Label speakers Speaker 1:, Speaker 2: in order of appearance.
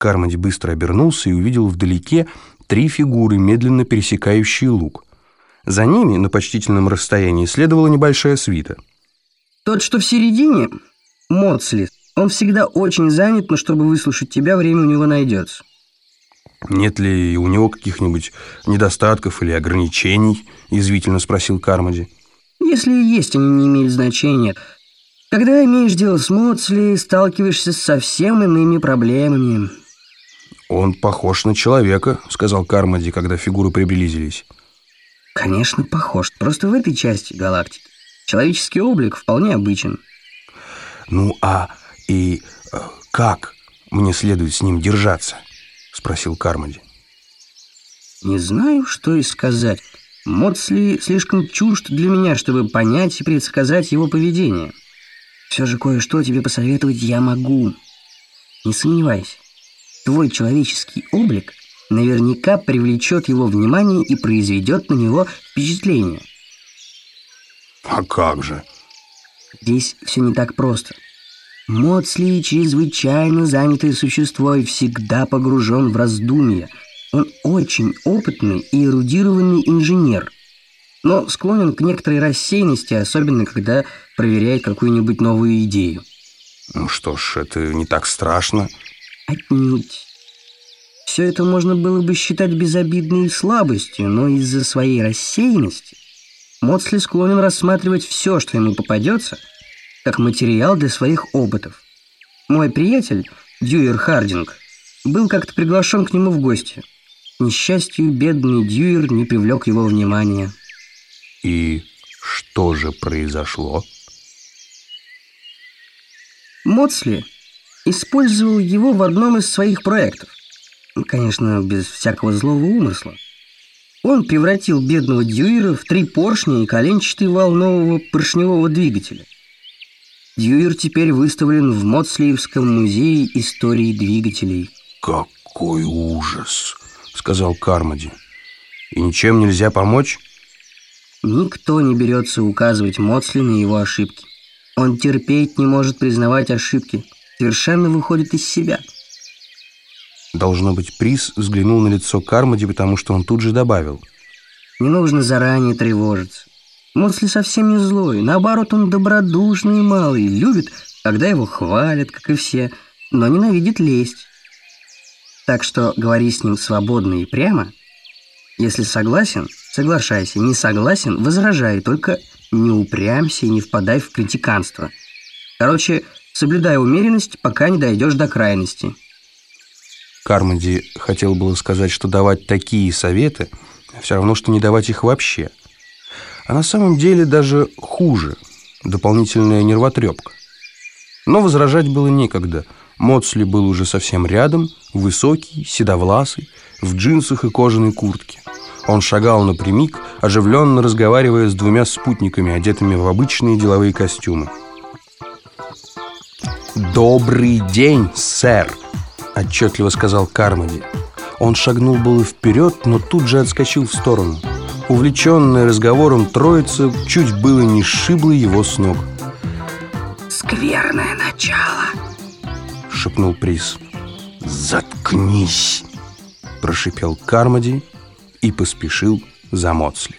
Speaker 1: Кармоди быстро обернулся и увидел вдалеке три фигуры, медленно пересекающие луг. За ними, на почтительном расстоянии, следовала небольшая свита.
Speaker 2: Тот, что в середине, Моцли, он всегда очень занят, но чтобы выслушать тебя, время у него найдется.
Speaker 1: «Нет ли у него каких-нибудь недостатков или ограничений?» – язвительно спросил Кармоди.
Speaker 2: «Если и есть, они не имеют значения. Когда имеешь дело с Моцли, сталкиваешься с совсем иными проблемами».
Speaker 1: «Он похож на человека», – сказал Кармоди, когда фигуры приблизились.
Speaker 2: «Конечно, похож. Просто в этой части галактики человеческий облик вполне обычен».
Speaker 1: «Ну, а и э, как мне следует с ним держаться?» — спросил Кармоди.
Speaker 2: «Не знаю, что и сказать. Моцли слишком чужд для меня, чтобы понять и предсказать его поведение. Все же кое-что тебе посоветовать я могу. Не сомневайся, твой человеческий облик наверняка привлечет его внимание и произведет на него впечатление».
Speaker 1: «А как же?»
Speaker 2: «Здесь все не так просто». Моцли чрезвычайно занятое существо и всегда погружен в раздумья. Он очень опытный и эрудированный инженер, но склонен к некоторой рассеянности, особенно когда проверяет какую-нибудь новую идею.
Speaker 1: Ну что ж, это не так страшно.
Speaker 2: Отнюдь. Все это можно было бы считать безобидной слабостью, но из-за своей рассеянности Моцли склонен рассматривать все, что ему попадется – как материал для своих опытов. Мой приятель, Дьюер Хардинг, был как-то приглашен к нему в гости. К несчастью, бедный Дьюер не привлек его внимания.
Speaker 1: И что же произошло?
Speaker 2: Моцли использовал его в одном из своих проектов. Конечно, без всякого злого умысла. Он превратил бедного Дьюера в три поршня и коленчатый вал нового поршневого двигателя – Дьюер теперь выставлен в Моцлиевском музее истории двигателей.
Speaker 1: «Какой ужас!» — сказал Кармоди. «И ничем нельзя помочь?»
Speaker 2: Никто не берется указывать Моцли на его ошибки. Он терпеть не может признавать ошибки, совершенно выходит из себя.
Speaker 1: Должно быть, приз взглянул на лицо Кармоди, потому что он тут же добавил.
Speaker 2: Не нужно заранее тревожиться. Моцли совсем не злой, наоборот, он добродушный и малый, любит, когда его хвалят, как и все, но ненавидит лесть. Так что говори с ним свободно и прямо. Если согласен, соглашайся, не согласен, возражай, только не упрямься и не впадай в критиканство. Короче, соблюдай умеренность, пока не дойдешь до крайности.
Speaker 1: Кармоди хотел было сказать, что давать такие советы все равно, что не давать их вообще – а на самом деле даже хуже. Дополнительная нервотрепка. Но возражать было некогда. Моцли был уже совсем рядом, высокий, седовласый, в джинсах и кожаной куртке. Он шагал напрямик, оживленно разговаривая с двумя спутниками, одетыми в обычные деловые костюмы. «Добрый день, сэр!» – отчетливо сказал Кармоди. Он шагнул было вперед, но тут же отскочил в сторону – Увлеченная разговором троица чуть было не сшибла его с ног.
Speaker 2: «Скверное начало», —
Speaker 1: шепнул приз. «Заткнись!» — прошипел Кармоди и поспешил за Моцли.